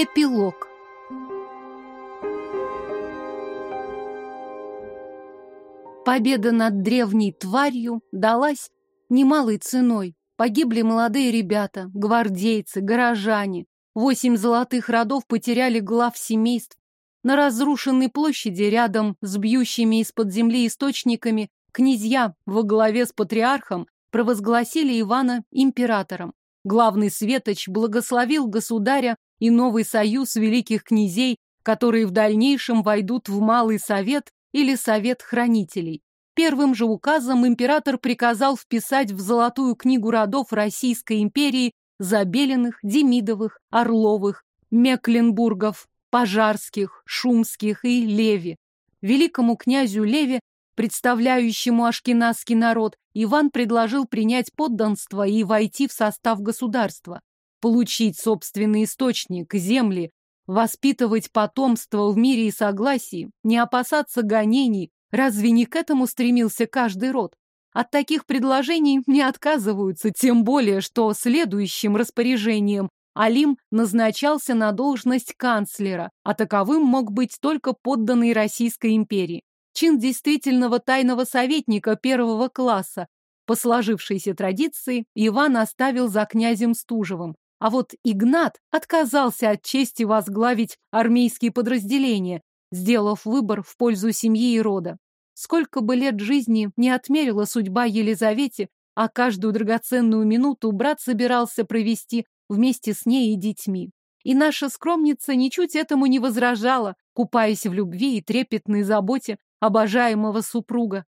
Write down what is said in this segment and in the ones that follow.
Эпилог Победа над древней тварью далась немалой ценой. Погибли молодые ребята, гвардейцы, горожане. Восемь золотых родов потеряли глав семейств. На разрушенной площади рядом с бьющими из-под земли источниками князья во главе с патриархом провозгласили Ивана императором. Главный светоч благословил государя и новый союз великих князей, которые в дальнейшем войдут в Малый Совет или Совет Хранителей. Первым же указом император приказал вписать в Золотую книгу родов Российской империи Забеленных, Демидовых, Орловых, Мекленбургов, Пожарских, Шумских и Леви. Великому князю Леви, представляющему ашкеназский народ, Иван предложил принять подданство и войти в состав государства, получить собственный источник, земли, воспитывать потомство в мире и согласии, не опасаться гонений, разве не к этому стремился каждый род? От таких предложений не отказываются, тем более, что следующим распоряжением Алим назначался на должность канцлера, а таковым мог быть только подданный Российской империи. Чин действительного тайного советника первого класса. По сложившейся традиции Иван оставил за князем Стужевым. А вот Игнат отказался от чести возглавить армейские подразделения, сделав выбор в пользу семьи и рода. Сколько бы лет жизни не отмерила судьба Елизавете, а каждую драгоценную минуту брат собирался провести вместе с ней и детьми. И наша скромница ничуть этому не возражала, купаясь в любви и трепетной заботе обожаемого супруга.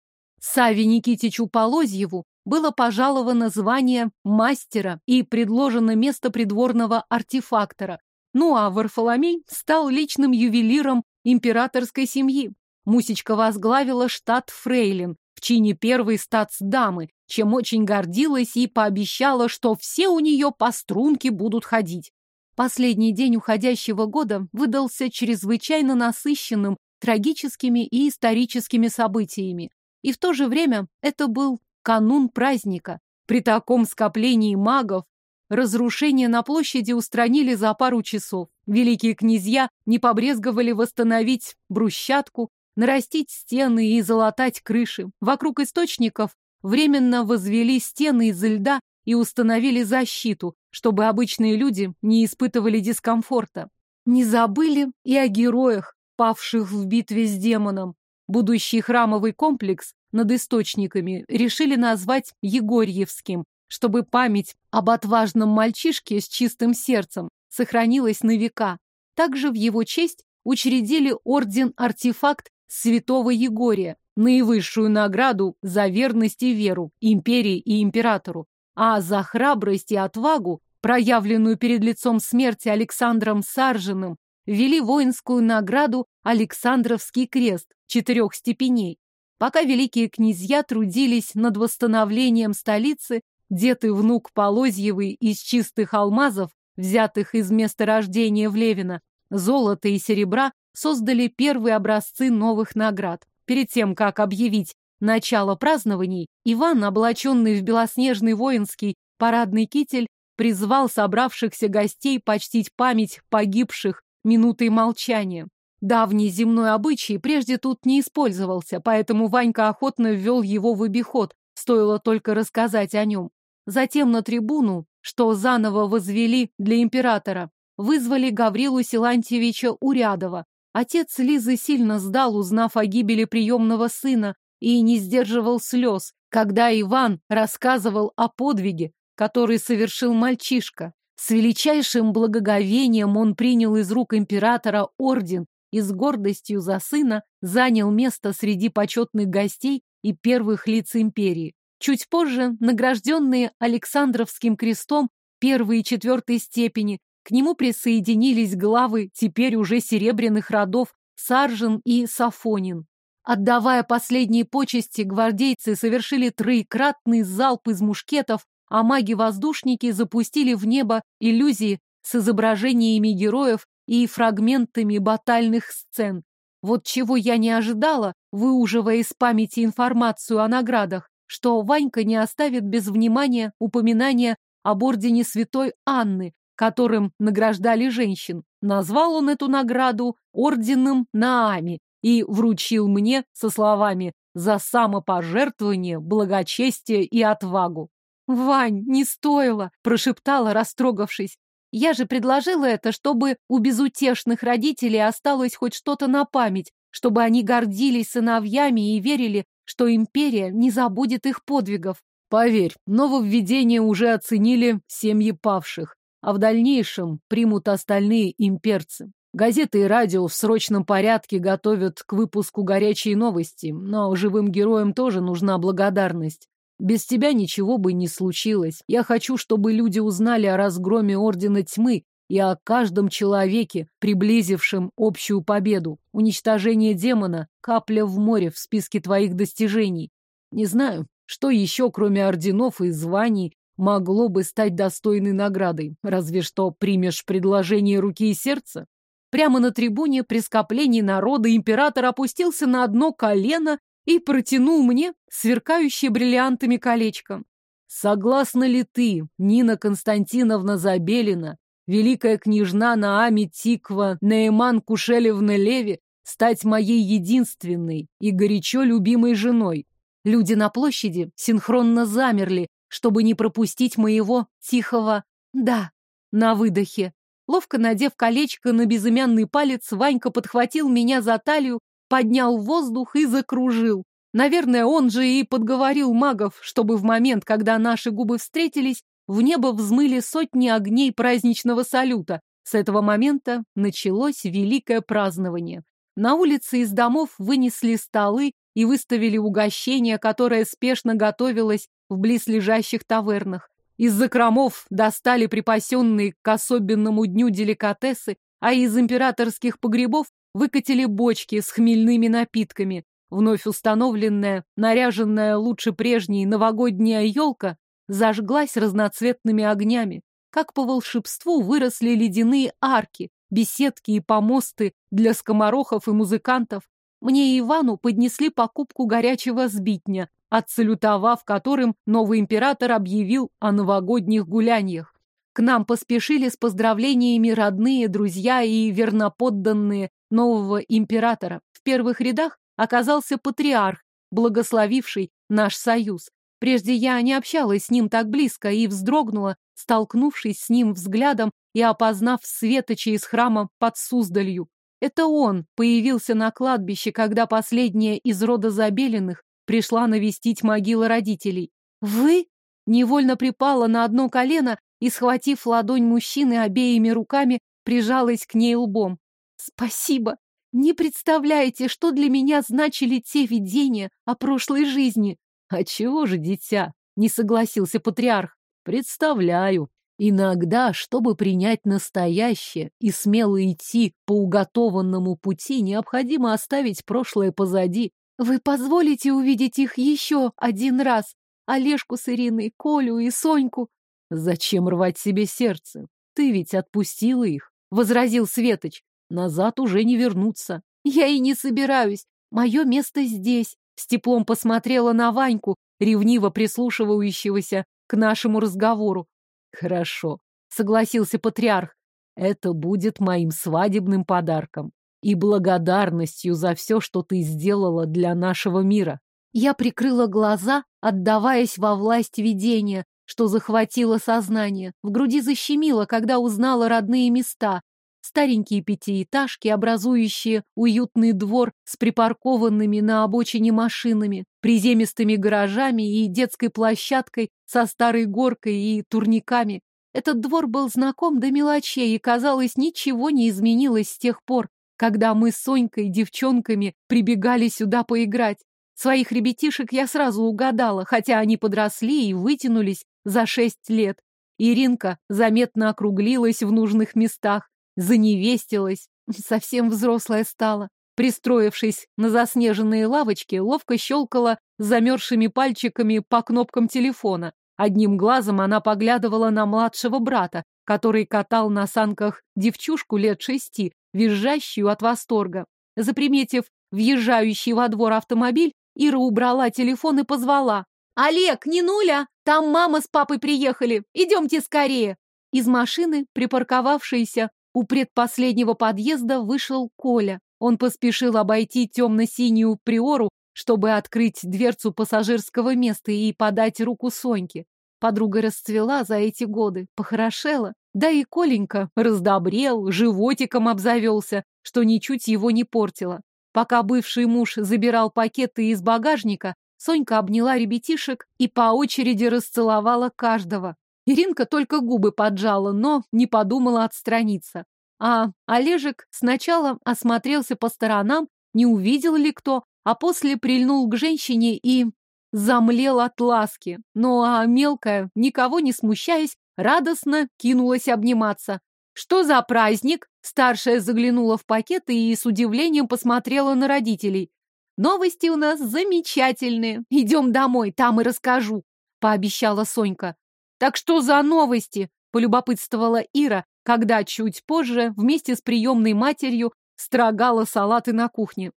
Саве Никитичу Полозьеву было пожаловано звание мастера и предложено место придворного артефактора. Ну а Варфоломей стал личным ювелиром императорской семьи. Мусечка возглавила штат фрейлин в чине первой статсдамы, чем очень гордилась и пообещала, что все у нее по струнке будут ходить. Последний день уходящего года выдался чрезвычайно насыщенным трагическими и историческими событиями. И в то же время это был канун праздника. При таком скоплении магов разрушения на площади устранили за пару часов. Великие князья не побрезговали восстановить брусчатку, нарастить стены и залатать крыши. Вокруг источников временно возвели стены из льда и установили защиту, чтобы обычные люди не испытывали дискомфорта. Не забыли и о героях, павших в битве с демоном. Будущий храмовый комплекс над источниками решили назвать Егорьевским, чтобы память об отважном мальчишке с чистым сердцем сохранилась на века. Также в его честь учредили орден-артефакт святого Егория, наивысшую награду за верность и веру империи и императору, а за храбрость и отвагу, проявленную перед лицом смерти Александром Саржиным, ввели воинскую награду Александровский крест четырех степеней. Пока великие князья трудились над восстановлением столицы, дед и внук Полозьевы из чистых алмазов, взятых из месторождения в Левино, золота и серебра, создали первые образцы новых наград. Перед тем, как объявить начало празднований, Иван, облаченный в белоснежный воинский парадный китель, призвал собравшихся гостей почтить память погибших минутой молчания. Давний земной обычай прежде тут не использовался, поэтому Ванька охотно ввел его в обиход, стоило только рассказать о нем. Затем на трибуну, что заново возвели для императора, вызвали Гаврилу Силантьевича Урядова. Отец Лизы сильно сдал, узнав о гибели приемного сына, и не сдерживал слез, когда Иван рассказывал о подвиге, который совершил мальчишка. С величайшим благоговением он принял из рук императора орден и с гордостью за сына занял место среди почетных гостей и первых лиц империи. Чуть позже, награжденные Александровским крестом первой и четвертой степени, к нему присоединились главы теперь уже серебряных родов Саржин и Сафонин. Отдавая последние почести, гвардейцы совершили троекратный залп из мушкетов а маги-воздушники запустили в небо иллюзии с изображениями героев и фрагментами батальных сцен. Вот чего я не ожидала, выуживая из памяти информацию о наградах, что Ванька не оставит без внимания упоминания об ордене святой Анны, которым награждали женщин. Назвал он эту награду орденом Наами и вручил мне со словами «за самопожертвование, благочестие и отвагу». «Вань, не стоило!» – прошептала, растрогавшись. «Я же предложила это, чтобы у безутешных родителей осталось хоть что-то на память, чтобы они гордились сыновьями и верили, что империя не забудет их подвигов. Поверь, нововведение уже оценили семьи павших, а в дальнейшем примут остальные имперцы. Газеты и радио в срочном порядке готовят к выпуску горячие новости, но живым героям тоже нужна благодарность. Без тебя ничего бы не случилось. Я хочу, чтобы люди узнали о разгроме Ордена Тьмы и о каждом человеке, приблизившем общую победу. Уничтожение демона — капля в море в списке твоих достижений. Не знаю, что еще, кроме орденов и званий, могло бы стать достойной наградой. Разве что примешь предложение руки и сердца? Прямо на трибуне при скоплении народа император опустился на одно колено и протянул мне сверкающее бриллиантами колечко. Согласна ли ты, Нина Константиновна Забелина, великая княжна Наами Тиква, Нейман Кушелевна Леви, стать моей единственной и горячо любимой женой. Люди на площади синхронно замерли, чтобы не пропустить моего тихого «да» на выдохе. Ловко надев колечко на безымянный палец, Ванька подхватил меня за талию, поднял воздух и закружил. Наверное, он же и подговорил магов, чтобы в момент, когда наши губы встретились, в небо взмыли сотни огней праздничного салюта. С этого момента началось великое празднование. На улице из домов вынесли столы и выставили угощение, которое спешно готовилось в близлежащих тавернах. Из закромов достали припасенные к особенному дню деликатесы, а из императорских погребов выкатили бочки с хмельными напитками. Вновь установленная, наряженная лучше прежней новогодняя елка зажглась разноцветными огнями. Как по волшебству выросли ледяные арки, беседки и помосты для скоморохов и музыкантов. Мне и Ивану поднесли покупку горячего сбитня, отсалютовав которым новый император объявил о новогодних гуляньях. К нам поспешили с поздравлениями родные, друзья и верноподданные нового императора. В первых рядах оказался патриарх, благословивший наш союз. Прежде я не общалась с ним так близко и вздрогнула, столкнувшись с ним взглядом и опознав светоча из храма под Суздалью. Это он появился на кладбище, когда последняя из рода Забелиных пришла навестить могилы родителей. «Вы?» Невольно припала на одно колено и, схватив ладонь мужчины обеими руками, прижалась к ней лбом. «Спасибо! Не представляете, что для меня значили те видения о прошлой жизни!» «А чего же, дитя?» — не согласился патриарх. «Представляю. Иногда, чтобы принять настоящее и смело идти по уготованному пути, необходимо оставить прошлое позади. Вы позволите увидеть их еще один раз? Олежку с Ириной, Колю и Соньку? Зачем рвать себе сердце? Ты ведь отпустила их, — возразил Светоч. Назад уже не вернуться. Я и не собираюсь. Мое место здесь. С теплом посмотрела на Ваньку, ревниво прислушивающегося к нашему разговору. Хорошо, согласился патриарх. Это будет моим свадебным подарком и благодарностью за все, что ты сделала для нашего мира. Я прикрыла глаза, отдаваясь во власть видения, что захватило сознание. В груди защемило, когда узнала родные места, старенькие пятиэтажки, образующие уютный двор с припаркованными на обочине машинами, приземистыми гаражами и детской площадкой со старой горкой и турниками. Этот двор был знаком до мелочей, и, казалось, ничего не изменилось с тех пор, когда мы с Сонькой, девчонками, прибегали сюда поиграть. Своих ребятишек я сразу угадала, хотя они подросли и вытянулись за шесть лет. Иринка заметно округлилась в нужных местах, заневестилась, совсем взрослая стала. Пристроившись на заснеженные лавочки, ловко щелкала замерзшими пальчиками по кнопкам телефона. Одним глазом она поглядывала на младшего брата, который катал на санках девчушку лет шести, визжащую от восторга. Заприметив въезжающий во двор автомобиль, Ира убрала телефон и позвала. «Олег, не нуля! Там мама с папой приехали! Идемте скорее!» Из машины, припарковавшейся у предпоследнего подъезда, вышел Коля. Он поспешил обойти темно-синюю приору, чтобы открыть дверцу пассажирского места и подать руку Соньке. Подруга расцвела за эти годы, похорошела. Да и Коленька раздобрел, животиком обзавелся, что ничуть его не портило. Пока бывший муж забирал пакеты из багажника, Сонька обняла ребятишек и по очереди расцеловала каждого. Иринка только губы поджала, но не подумала отстраниться. А Олежек сначала осмотрелся по сторонам, не увидел ли кто, а после прильнул к женщине и замлел от ласки. Ну а мелкая, никого не смущаясь, радостно кинулась обниматься. «Что за праздник?» Старшая заглянула в пакет и с удивлением посмотрела на родителей. «Новости у нас замечательные. Идем домой, там и расскажу», — пообещала Сонька. «Так что за новости?» — полюбопытствовала Ира, когда чуть позже вместе с приемной матерью строгала салаты на кухне.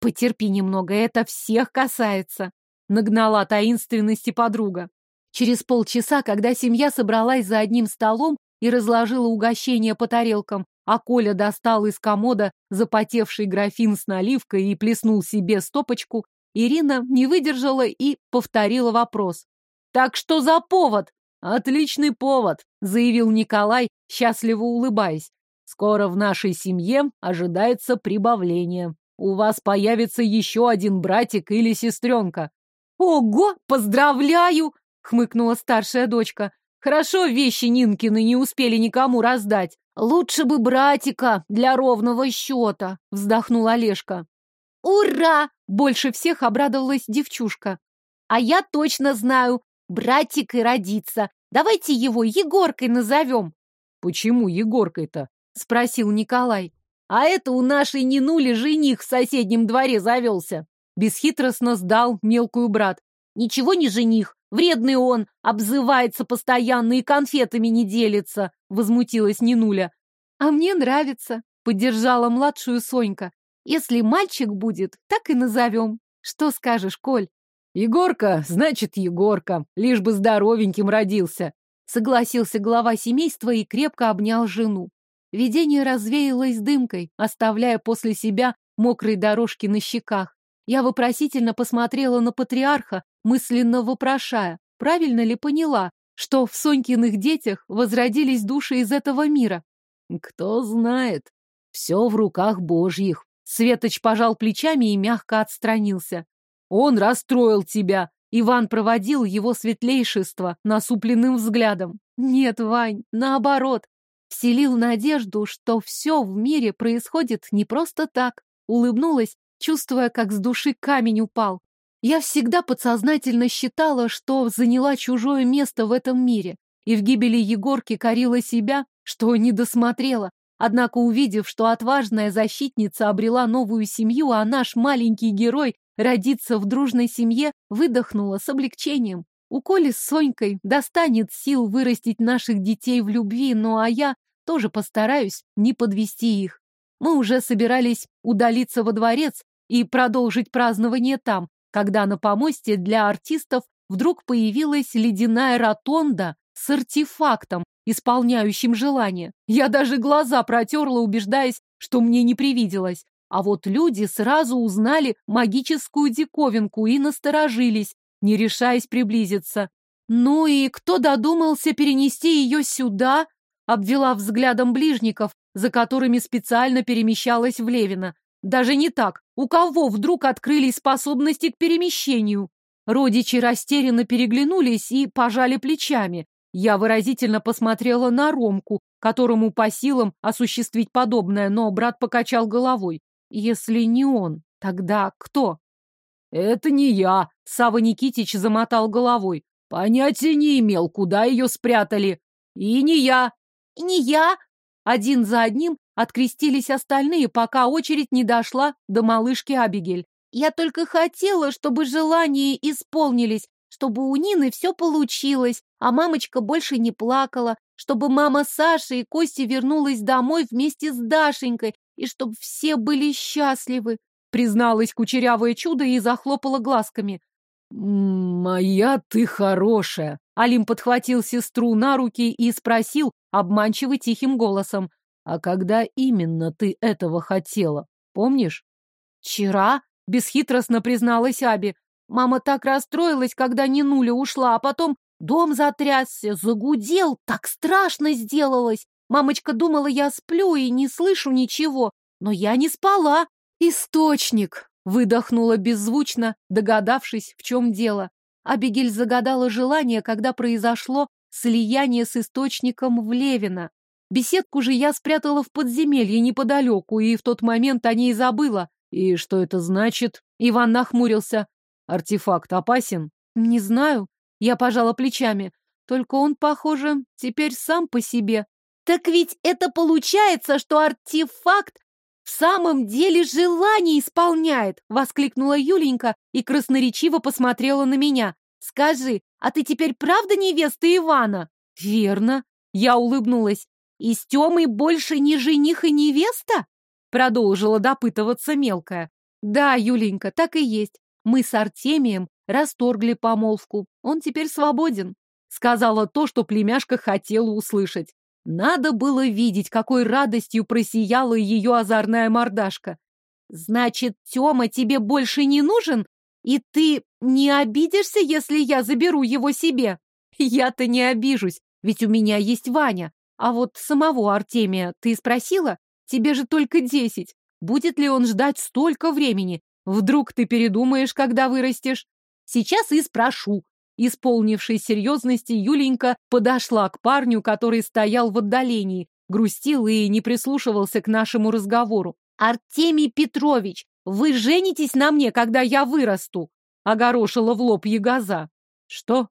«Потерпи немного, это всех касается», — нагнала таинственности подруга. Через полчаса, когда семья собралась за одним столом и разложила угощение по тарелкам, а Коля достал из комода запотевший графин с наливкой и плеснул себе стопочку, Ирина не выдержала и повторила вопрос. «Так что за повод?» «Отличный повод», — заявил Николай, счастливо улыбаясь. «Скоро в нашей семье ожидается прибавление. У вас появится еще один братик или сестренка». «Ого, поздравляю!» — хмыкнула старшая дочка. «Хорошо вещи Нинкины не успели никому раздать. Лучше бы братика для ровного счета», — вздохнул Олежка. «Ура!» — больше всех обрадовалась девчушка. «А я точно знаю, братик и родится. Давайте его Егоркой назовем». «Почему Егоркой-то?» — спросил Николай. «А это у нашей Нинули жених в соседнем дворе завелся». Бесхитростно сдал мелкую брат. «Ничего не жених, Вредный он, обзывается постоянно и конфетами не делится, возмутилась Нинуля. А мне нравится, поддержала младшую Сонька. Если мальчик будет, так и назовем. Что скажешь, Коль? Егорка, значит, Егорка, лишь бы здоровеньким родился. Согласился глава семейства и крепко обнял жену. Видение развеялось дымкой, оставляя после себя мокрые дорожки на щеках. Я вопросительно посмотрела на патриарха, мысленно вопрошая, правильно ли поняла, что в Сонькиных детях возродились души из этого мира. Кто знает. Все в руках божьих. Светоч пожал плечами и мягко отстранился. Он расстроил тебя. Иван проводил его светлейшество насупленным взглядом. Нет, Вань, наоборот. Вселил надежду, что все в мире происходит не просто так. Улыбнулась, чувствуя, как с души камень упал. Я всегда подсознательно считала, что заняла чужое место в этом мире, и в гибели Егорки корила себя, что не досмотрела. Однако, увидев, что отважная защитница обрела новую семью, а наш маленький герой родится в дружной семье, выдохнула с облегчением. У Коли с Сонькой достанет сил вырастить наших детей в любви, ну а я тоже постараюсь не подвести их. Мы уже собирались удалиться во дворец и продолжить празднование там, когда на помосте для артистов вдруг появилась ледяная ротонда с артефактом, исполняющим желание. Я даже глаза протерла, убеждаясь, что мне не привиделось. А вот люди сразу узнали магическую диковинку и насторожились, не решаясь приблизиться. «Ну и кто додумался перенести ее сюда?» обвела взглядом ближников, за которыми специально перемещалась в Левина. Даже не так. У кого вдруг открылись способности к перемещению? Родичи растерянно переглянулись и пожали плечами. Я выразительно посмотрела на Ромку, которому по силам осуществить подобное, но брат покачал головой. Если не он, тогда кто? Это не я, Сава Никитич замотал головой. Понятия не имел, куда ее спрятали. И не я. И не я. Один за одним Открестились остальные, пока очередь не дошла до малышки Абигель. Я только хотела, чтобы желания исполнились, чтобы у Нины все получилось, а мамочка больше не плакала, чтобы мама Саши и Кости вернулась домой вместе с Дашенькой, и чтобы все были счастливы, призналась кучерявое чудо и захлопала глазками. «Моя ты хорошая!» Алим подхватил сестру на руки и спросил обманчиво тихим голосом. «А когда именно ты этого хотела? Помнишь?» «Вчера», — бесхитростно призналась Аби. «Мама так расстроилась, когда Нинуля ушла, а потом дом затрясся, загудел, так страшно сделалось. Мамочка думала, я сплю и не слышу ничего, но я не спала. Источник!» — выдохнула беззвучно, догадавшись, в чем дело. Абигель загадала желание, когда произошло слияние с источником в Левина. Беседку же я спрятала в подземелье неподалеку, и в тот момент о ней забыла. И что это значит? Иван нахмурился. Артефакт опасен? Не знаю. Я пожала плечами. Только он, похоже, теперь сам по себе. Так ведь это получается, что артефакт в самом деле желание исполняет, воскликнула Юленька и красноречиво посмотрела на меня. Скажи, а ты теперь правда невеста Ивана? Верно. Я улыбнулась. И с Тёмой больше не жених и невеста? Продолжила допытываться мелкая. Да, Юленька, так и есть. Мы с Артемием расторгли помолвку. Он теперь свободен. Сказала то, что племяшка хотела услышать. Надо было видеть, какой радостью просияла ее озорная мордашка. Значит, Тёма тебе больше не нужен? И ты не обидишься, если я заберу его себе? Я-то не обижусь, ведь у меня есть Ваня. А вот самого Артемия ты спросила? Тебе же только десять. Будет ли он ждать столько времени? Вдруг ты передумаешь, когда вырастешь? Сейчас и спрошу. Исполнившей серьезности, Юленька подошла к парню, который стоял в отдалении, грустил и не прислушивался к нашему разговору. «Артемий Петрович, вы женитесь на мне, когда я вырасту!» Огорошила в лоб ягоза. «Что?»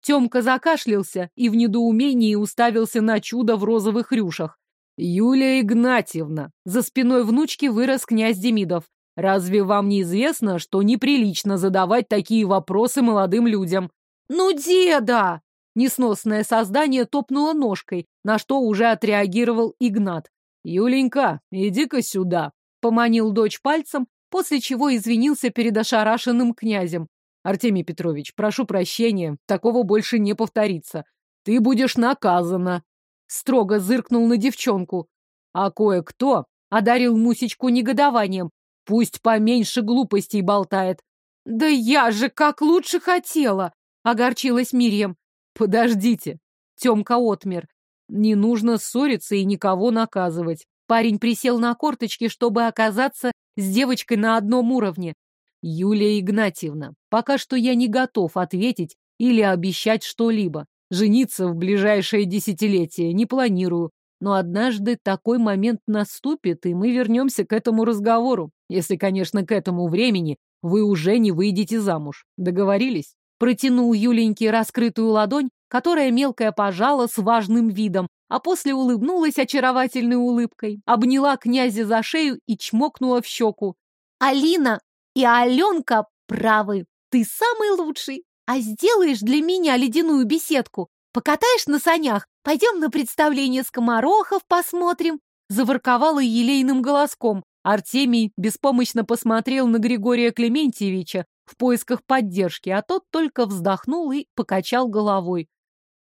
Темка закашлялся и в недоумении уставился на чудо в розовых рюшах. «Юлия Игнатьевна!» За спиной внучки вырос князь Демидов. «Разве вам не известно, что неприлично задавать такие вопросы молодым людям?» «Ну, деда!» Несносное создание топнуло ножкой, на что уже отреагировал Игнат. «Юленька, иди-ка сюда!» Поманил дочь пальцем, после чего извинился перед ошарашенным князем. «Артемий Петрович, прошу прощения, такого больше не повторится. Ты будешь наказана!» строго зыркнул на девчонку. А кое-кто одарил Мусечку негодованием. Пусть поменьше глупостей болтает. Да я же как лучше хотела, огорчилась Мирьям. Подождите, Тёмка отмер. Не нужно ссориться и никого наказывать. Парень присел на корточки, чтобы оказаться с девочкой на одном уровне. Юлия Игнатьевна, пока что я не готов ответить или обещать что-либо. Жениться в ближайшее десятилетие не планирую. Но однажды такой момент наступит, и мы вернемся к этому разговору. Если, конечно, к этому времени вы уже не выйдете замуж. Договорились? Протянул Юленьке раскрытую ладонь, которая мелкая пожала с важным видом, а после улыбнулась очаровательной улыбкой, обняла князя за шею и чмокнула в щеку. «Алина и Аленка правы. Ты самый лучший. А сделаешь для меня ледяную беседку? Покатаешь на санях? Пойдем на представление скоморохов посмотрим?» Заворковала елейным голоском. Артемий беспомощно посмотрел на Григория Клементьевича в поисках поддержки, а тот только вздохнул и покачал головой.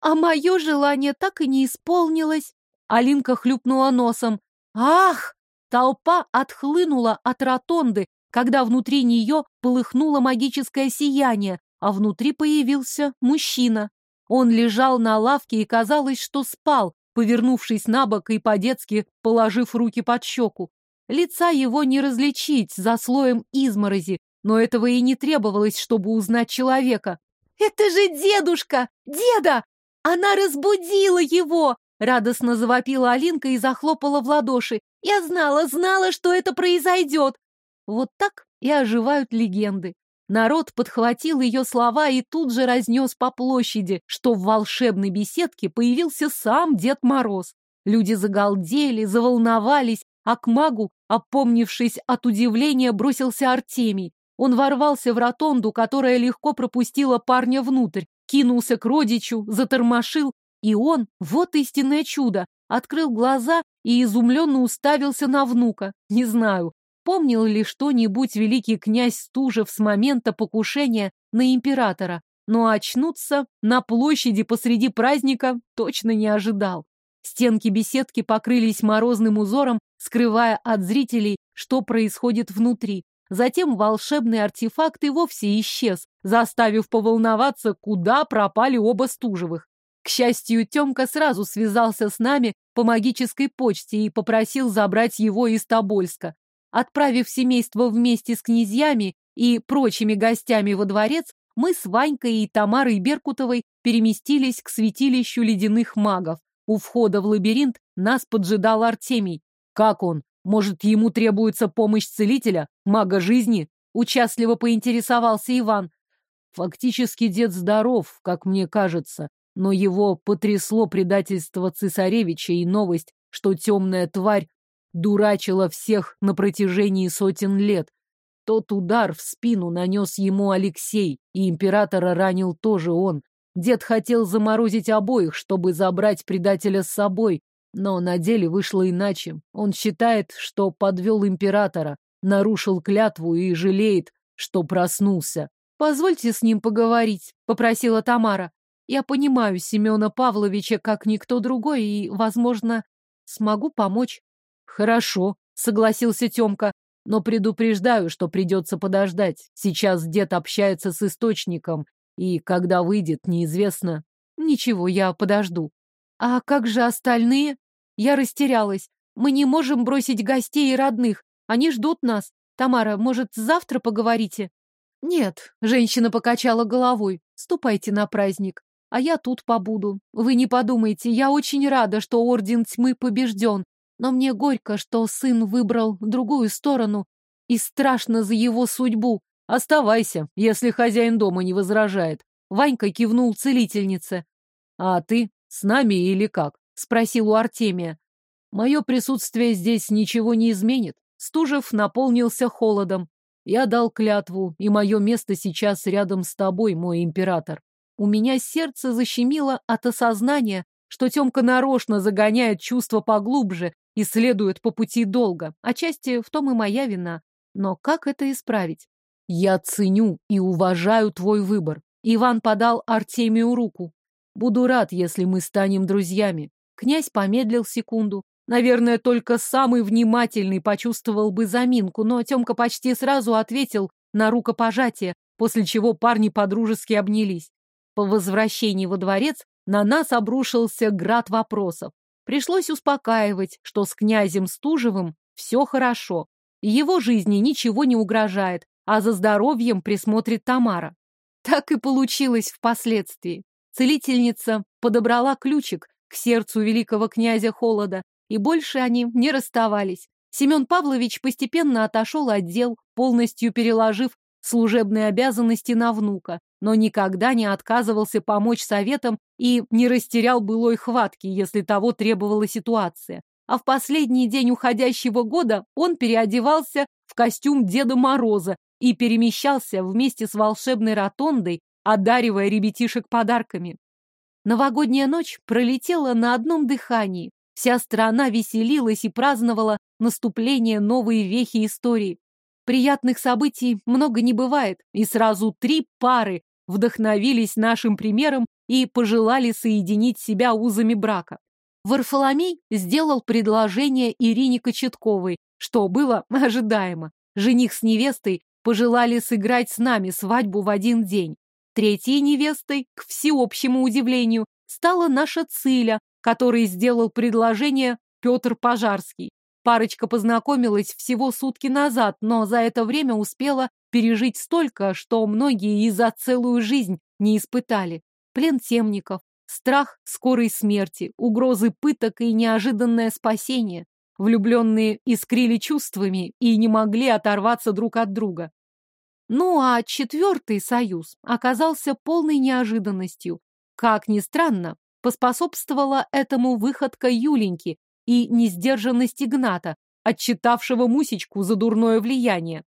«А мое желание так и не исполнилось!» Алинка хлюпнула носом. «Ах!» Толпа отхлынула от ротонды, когда внутри нее полыхнуло магическое сияние, а внутри появился мужчина. Он лежал на лавке и казалось, что спал, повернувшись на бок и по-детски положив руки под щеку. Лица его не различить за слоем изморози, но этого и не требовалось, чтобы узнать человека. «Это же дедушка! Деда! Она разбудила его!» Радостно завопила Алинка и захлопала в ладоши. «Я знала, знала, что это произойдет!» Вот так и оживают легенды. Народ подхватил ее слова и тут же разнес по площади, что в волшебной беседке появился сам Дед Мороз. Люди загалдели, заволновались, а к магу, опомнившись от удивления, бросился Артемий. Он ворвался в ротонду, которая легко пропустила парня внутрь, кинулся к родичу, затормошил, и он, вот истинное чудо, открыл глаза и изумленно уставился на внука. Не знаю, помнил ли что-нибудь великий князь Стужев с момента покушения на императора, но очнуться на площади посреди праздника точно не ожидал. Стенки беседки покрылись морозным узором, скрывая от зрителей, что происходит внутри. Затем волшебный артефакт и вовсе исчез, заставив поволноваться, куда пропали оба Стужевых. К счастью, Темка сразу связался с нами по магической почте и попросил забрать его из Тобольска. Отправив семейство вместе с князьями и прочими гостями во дворец, мы с Ванькой и Тамарой Беркутовой переместились к святилищу ледяных магов. У входа в лабиринт нас поджидал Артемий. Как он? Может, ему требуется помощь целителя, мага жизни? Участливо поинтересовался Иван. Фактически дед здоров, как мне кажется, но его потрясло предательство цесаревича и новость, что темная тварь дурачила всех на протяжении сотен лет. Тот удар в спину нанес ему Алексей, и императора ранил тоже он. Дед хотел заморозить обоих, чтобы забрать предателя с собой, но на деле вышло иначе. Он считает, что подвел императора, нарушил клятву и жалеет, что проснулся. «Позвольте с ним поговорить», — попросила Тамара. «Я понимаю Семена Павловича как никто другой и, возможно, смогу помочь». «Хорошо», — согласился Темка, «но предупреждаю, что придется подождать. Сейчас дед общается с источником, и когда выйдет, неизвестно. Ничего, я подожду. А как же остальные? Я растерялась. Мы не можем бросить гостей и родных. Они ждут нас. Тамара, может, завтра поговорите? Нет, женщина покачала головой. Ступайте на праздник. А я тут побуду. Вы не подумайте, я очень рада, что Орден Тьмы побежден. Но мне горько, что сын выбрал другую сторону. И страшно за его судьбу. Оставайся, если хозяин дома не возражает. Ванька кивнул целительнице. А ты с нами или как? Спросил у Артемия. Мое присутствие здесь ничего не изменит. Стужев наполнился холодом. Я дал клятву, и мое место сейчас рядом с тобой, мой император. У меня сердце защемило от осознания, что Темка нарочно загоняет чувства поглубже и следует по пути долго. Отчасти в том и моя вина. Но как это исправить? Я ценю и уважаю твой выбор. Иван подал Артемию руку. Буду рад, если мы станем друзьями. Князь помедлил секунду. Наверное, только самый внимательный почувствовал бы заминку, но Тёмка почти сразу ответил на рукопожатие, после чего парни подружески обнялись. По возвращении во дворец на нас обрушился град вопросов. Пришлось успокаивать, что с князем Стужевым все хорошо. Его жизни ничего не угрожает, а за здоровьем присмотрит Тамара. Так и получилось впоследствии. Целительница подобрала ключик к сердцу великого князя Холода, и больше они не расставались. Семен Павлович постепенно отошел от дел, полностью переложив служебные обязанности на внука, но никогда не отказывался помочь советам и не растерял былой хватки, если того требовала ситуация. А в последний день уходящего года он переодевался в костюм Деда Мороза и перемещался вместе с волшебной ротондой, одаривая ребятишек подарками. Новогодняя ночь пролетела на одном дыхании. Вся страна веселилась и праздновала наступление новой вехи истории. Приятных событий много не бывает, и сразу три пары вдохновились нашим примером и пожелали соединить себя узами брака. Варфоломей сделал предложение Ирине Кочетковой, что было ожидаемо. Жених с невестой пожелали сыграть с нами свадьбу в один день. Третьей невестой, к всеобщему удивлению, стала наша Циля, который сделал предложение Петр Пожарский. Парочка познакомилась всего сутки назад, но за это время успела пережить столько, что многие и за целую жизнь не испытали. Плен темников, страх скорой смерти, угрозы пыток и неожиданное спасение. Влюбленные искрили чувствами и не могли оторваться друг от друга. Ну а четвертый союз оказался полной неожиданностью. Как ни странно, поспособствовала этому выходка Юленьки и несдержанность Игната, отчитавшего Мусечку за дурное влияние.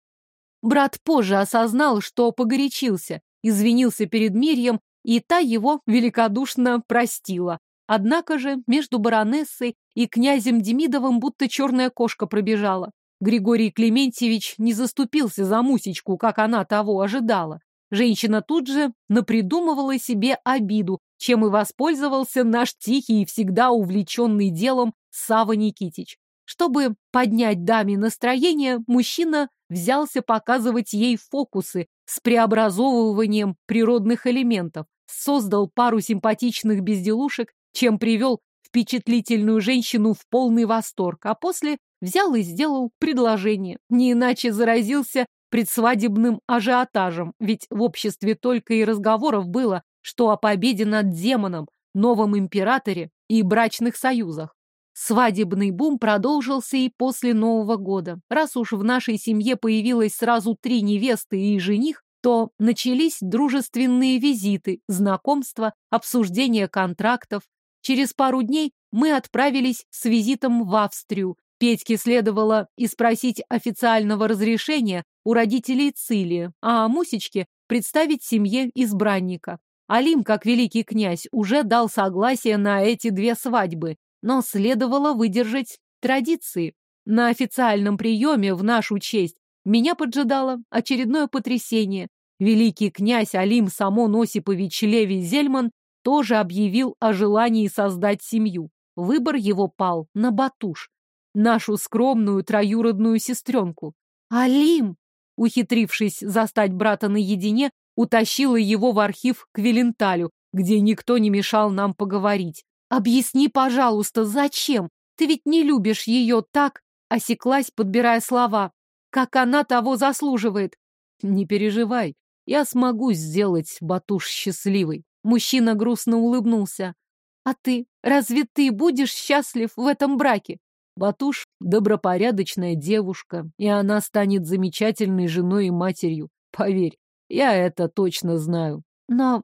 Брат позже осознал, что погорячился, извинился перед Мирьем, и та его великодушно простила, Однако же между баронессой и князем Демидовым будто черная кошка пробежала. Григорий Клементьевич не заступился за Мусечку, как она того ожидала. Женщина тут же напридумывала себе обиду, чем и воспользовался наш тихий и всегда увлеченный делом Сава Никитич. Чтобы поднять даме настроение, мужчина взялся показывать ей фокусы с преобразовыванием природных элементов, создал пару симпатичных безделушек, чем привел впечатлительную женщину в полный восторг, а после взял и сделал предложение. Не иначе заразился предсвадебным ажиотажем, ведь в обществе только и разговоров было, что о победе над демоном, новом императоре и брачных союзах. Свадебный бум продолжился и после Нового года. Раз уж в нашей семье появилось сразу три невесты и жених, то начались дружественные визиты, знакомства, обсуждение контрактов. Через пару дней мы отправились с визитом в Австрию. Петьке следовало и спросить официального разрешения у родителей Цилии, а Мусечке представить семье избранника. Алим, как великий князь, уже дал согласие на эти две свадьбы, но следовало выдержать традиции. На официальном приеме в нашу честь меня поджидало очередное потрясение. Великий князь Алим Самон Осипович Леви Зельман тоже объявил о желании создать семью. Выбор его пал на Батуш, нашу скромную троюродную сестренку. Алим, ухитрившись застать брата наедине, утащила его в архив к Веленталю, где никто не мешал нам поговорить. «Объясни, пожалуйста, зачем? Ты ведь не любишь ее так?» Осеклась, подбирая слова. «Как она того заслуживает?» «Не переживай, я смогу сделать Батуш счастливой». Мужчина грустно улыбнулся. «А ты? Разве ты будешь счастлив в этом браке?» Батуш — добропорядочная девушка, и она станет замечательной женой и матерью. Поверь, я это точно знаю. Но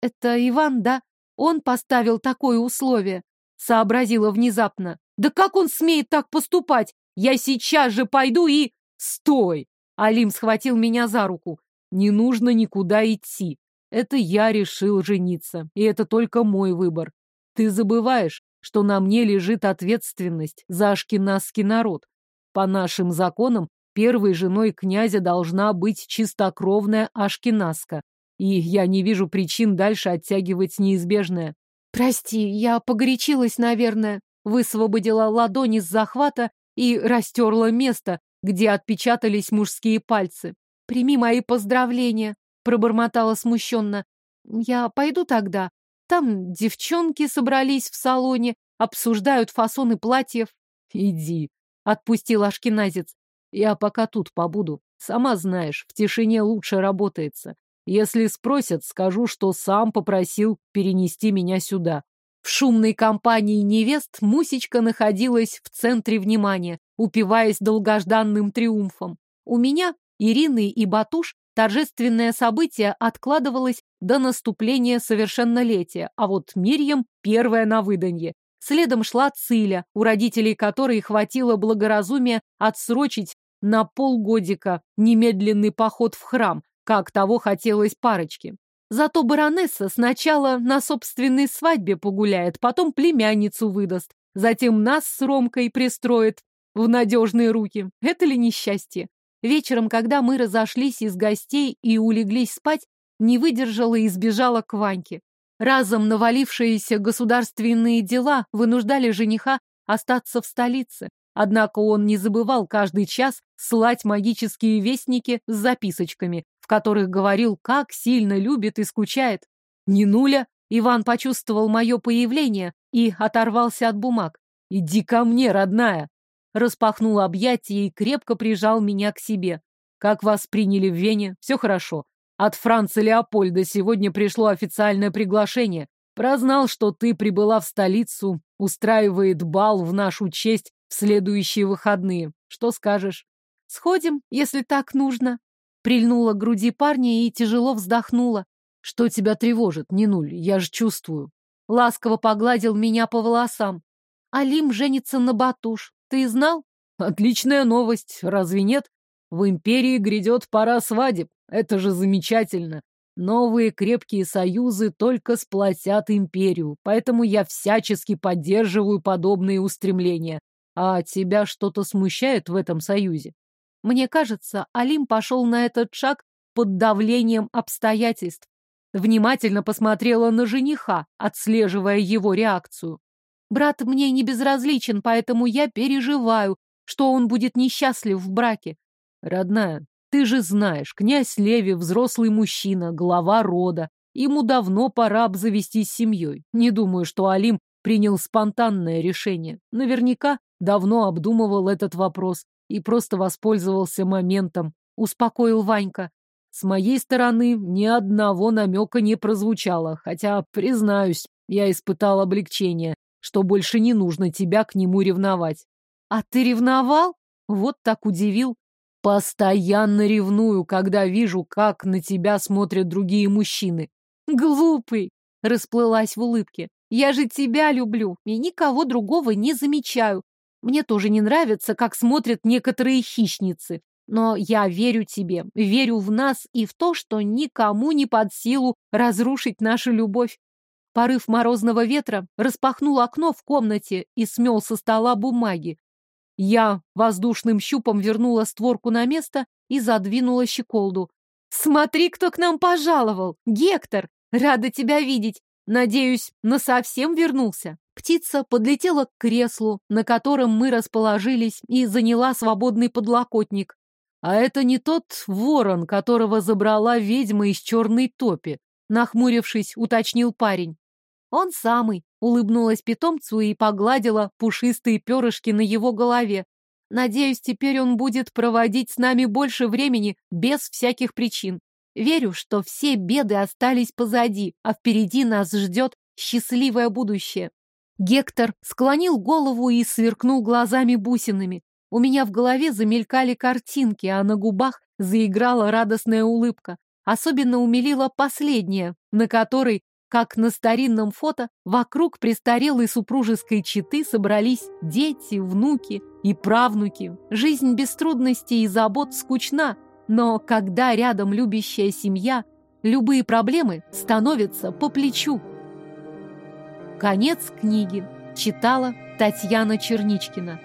это Иван, да? Он поставил такое условие. Сообразила внезапно. Да как он смеет так поступать? Я сейчас же пойду и... Стой! Алим схватил меня за руку. Не нужно никуда идти. Это я решил жениться, и это только мой выбор. Ты забываешь, что на мне лежит ответственность за ашкеназский народ. По нашим законам, первой женой князя должна быть чистокровная ашкеназка, и я не вижу причин дальше оттягивать неизбежное. Прости, я погорячилась, наверное. Высвободила ладони с захвата и растерла место, где отпечатались мужские пальцы. Прими мои поздравления, пробормотала смущенно. Я пойду тогда. Там девчонки собрались в салоне, обсуждают фасоны платьев. Иди, отпустил ашкеназец. Я пока тут побуду. Сама знаешь, в тишине лучше работается. Если спросят, скажу, что сам попросил перенести меня сюда. В шумной компании невест Мусечка находилась в центре внимания, упиваясь долгожданным триумфом. У меня, Ирины и Батуш торжественное событие откладывалось до наступления совершеннолетия, а вот Мирьям первая на выданье. Следом шла Циля, у родителей которой хватило благоразумия отсрочить на полгодика немедленный поход в храм, как того хотелось парочке. Зато баронесса сначала на собственной свадьбе погуляет, потом племянницу выдаст, затем нас с Ромкой пристроит в надежные руки. Это ли несчастье? Вечером, когда мы разошлись из гостей и улеглись спать, не выдержала и сбежала к Ваньке. Разом навалившиеся государственные дела вынуждали жениха остаться в столице. Однако он не забывал каждый час слать магические вестники с записочками, в которых говорил, как сильно любит и скучает. Не нуля, Иван почувствовал мое появление и оторвался от бумаг. «Иди ко мне, родная!» Распахнул объятия и крепко прижал меня к себе. «Как вас приняли в Вене? Все хорошо. От Франца Леопольда сегодня пришло официальное приглашение. Прознал, что ты прибыла в столицу, устраивает бал в нашу честь в следующие выходные. Что скажешь? Сходим, если так нужно прильнула к груди парня и тяжело вздохнула. Что тебя тревожит, Нинуль? Я же чувствую. Ласково погладил меня по волосам. Алим женится на Батуш. Ты знал? Отличная новость, разве нет? В империи грядет пора свадеб. Это же замечательно. Новые крепкие союзы только сплотят империю, поэтому я всячески поддерживаю подобные устремления. А тебя что-то смущает в этом союзе? Мне кажется, Алим пошел на этот шаг под давлением обстоятельств. Внимательно посмотрела на жениха, отслеживая его реакцию. Брат мне не безразличен, поэтому я переживаю, что он будет несчастлив в браке. Родная, ты же знаешь, князь Леви взрослый мужчина, глава рода. Ему давно пора обзавестись семьей. Не думаю, что Алим принял спонтанное решение. Наверняка давно обдумывал этот вопрос и просто воспользовался моментом. Успокоил Ванька. С моей стороны ни одного намека не прозвучало, хотя, признаюсь, я испытал облегчение, что больше не нужно тебя к нему ревновать. А ты ревновал? Вот так удивил. Постоянно ревную, когда вижу, как на тебя смотрят другие мужчины. Глупый, расплылась в улыбке. Я же тебя люблю и никого другого не замечаю. Мне тоже не нравится, как смотрят некоторые хищницы. Но я верю тебе, верю в нас и в то, что никому не под силу разрушить нашу любовь. Порыв морозного ветра распахнул окно в комнате и смел со стола бумаги. Я воздушным щупом вернула створку на место и задвинула щеколду. «Смотри, кто к нам пожаловал! Гектор! Рада тебя видеть! Надеюсь, насовсем вернулся?» Птица подлетела к креслу, на котором мы расположились, и заняла свободный подлокотник. А это не тот ворон, которого забрала ведьма из черной топи, нахмурившись, уточнил парень. Он самый, улыбнулась питомцу и погладила пушистые перышки на его голове. Надеюсь, теперь он будет проводить с нами больше времени без всяких причин. Верю, что все беды остались позади, а впереди нас ждет счастливое будущее. Гектор склонил голову и сверкнул глазами-бусинами. У меня в голове замелькали картинки, а на губах заиграла радостная улыбка. Особенно умилила последняя, на которой как на старинном фото вокруг престарелой супружеской четы собрались дети, внуки и правнуки. Жизнь без трудностей и забот скучна, но когда рядом любящая семья, любые проблемы становятся по плечу. Конец книги. Читала Татьяна Черничкина.